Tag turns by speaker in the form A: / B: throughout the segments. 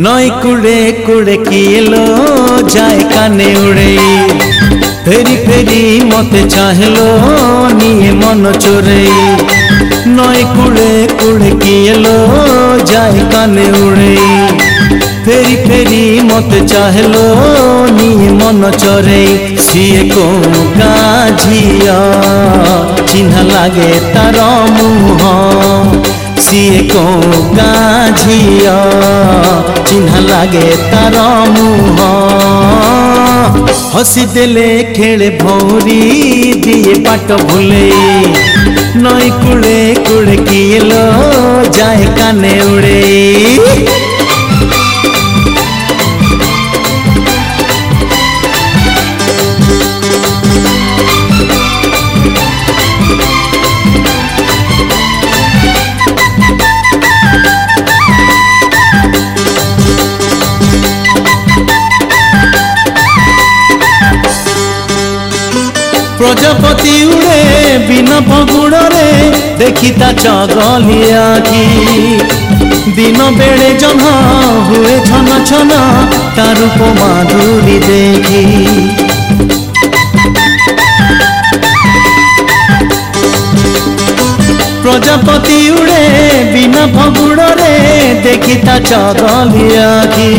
A: নয় কুড়ে কুড়ে কি এলো? যায় কানে উড়ে। ফেরি ফেরি মতে চাহলো, নিয়ে মন চোরে নয় কুড়ে কুড়ে কি এলো? যায় কানে উড়ে। ফেরি ফেরি মতে চাহলো, নিয়ে মন চরে সিଏ কো গাঝিয়া চিহ্না লাগে তার মুহ ସିଏ କୋଉ ଗାଁ ଝିଅ ଚିହ୍ନା ଲାଗେ ତାର ମୁହଁ ହସି ଦେଲେ ଖେଳେ ଭଉରୀ ଦିଏ ପାଟ ଭୁଲେ ନଈ କୁଳେ କୁଳେ କିଏ ଲ ଯାଏ କାନେ ଉଡ଼େ প্রজাপতি উড়ে বিনব গুড়রে দেখিতা চগলি আখি দিন বেড়ে জহা হুয়ে ছন ছন, তার উপমাধুরী দেখি। প্রজাপতি উড়ে, বিনা ভগুড়রে দেখি তা চগলি আখি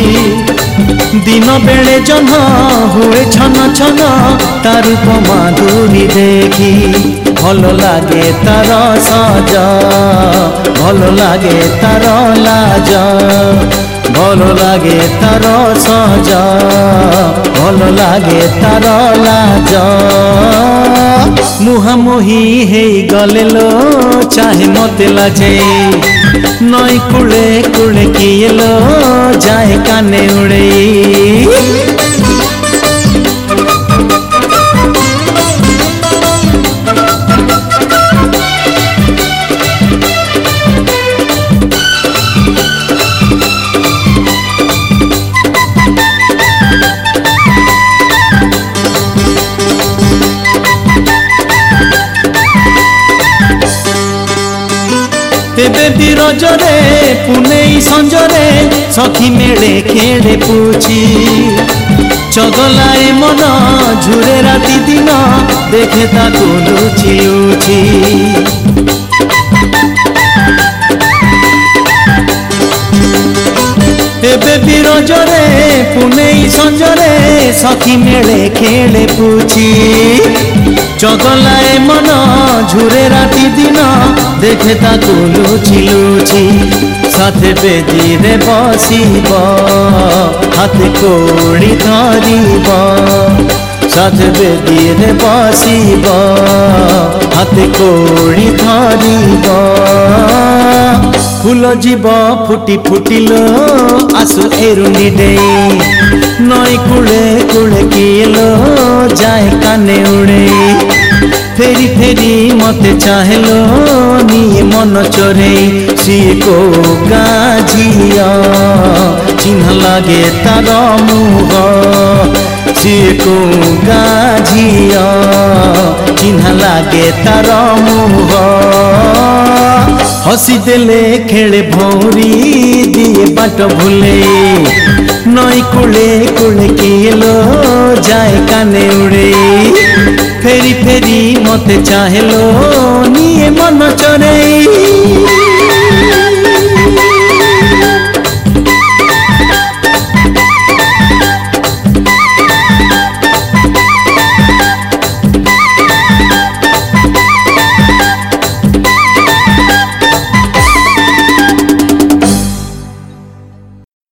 A: দিন বেড়ে জন, হুয়ে ছন ছন তার উপমা দূরি দেখি। ভালো লাগে তার সজ ভালো লাগে তার লাজ ভালো লাগে তার সহজ ভালো লাগে তার লাজ মুহামুহি হেই গলে লো চাহে মতে লাজে নয় কুড়ে কুড়ে কিয়ে লো যায় কানে উড়ে দেবে বিরজরে পুনেই সঞ্জরে সখী মেলে খেলে পুছি চগলায় মন ঝুরে রাতি দিন, দেখে তাকু লুচি উচি। তেবে বিরজরে পুনেই সঞ্জরে সখী মেলে খেলে পুছি ଖେଳେ ପୁଛି চগলায় মন ঝুরে রাতি দিন দেখে তাকু লুচি লুচি সাথে বেদিরে বসিব হাতে কোড়ি ধরিব সাথে বেদিরে বসিব হাতে কোড়ি ধরিব ফুল জীব ফুটি ফুটিল আসু এরুনি ডেই নই কুড়ে কুড়ে কিলো যায় কানে উড়ে। ফেরি ফেরি মতে চাহেলো নিয়ে মন চরে সিଏ কো গাঝিয়া চিহ্ন লাগে তার মুহ। সিଏ কো গাঝিয়া চিহ্ন লাগে তার মুহ। হসি দেলে খেলে ভৌরি দিয়ে বাট ভুলে। নই কুলে কুলে কিলো যায় কানে উড়ে। ফেরি ফেরি মতে চাহেলো নিয়ে মন চরে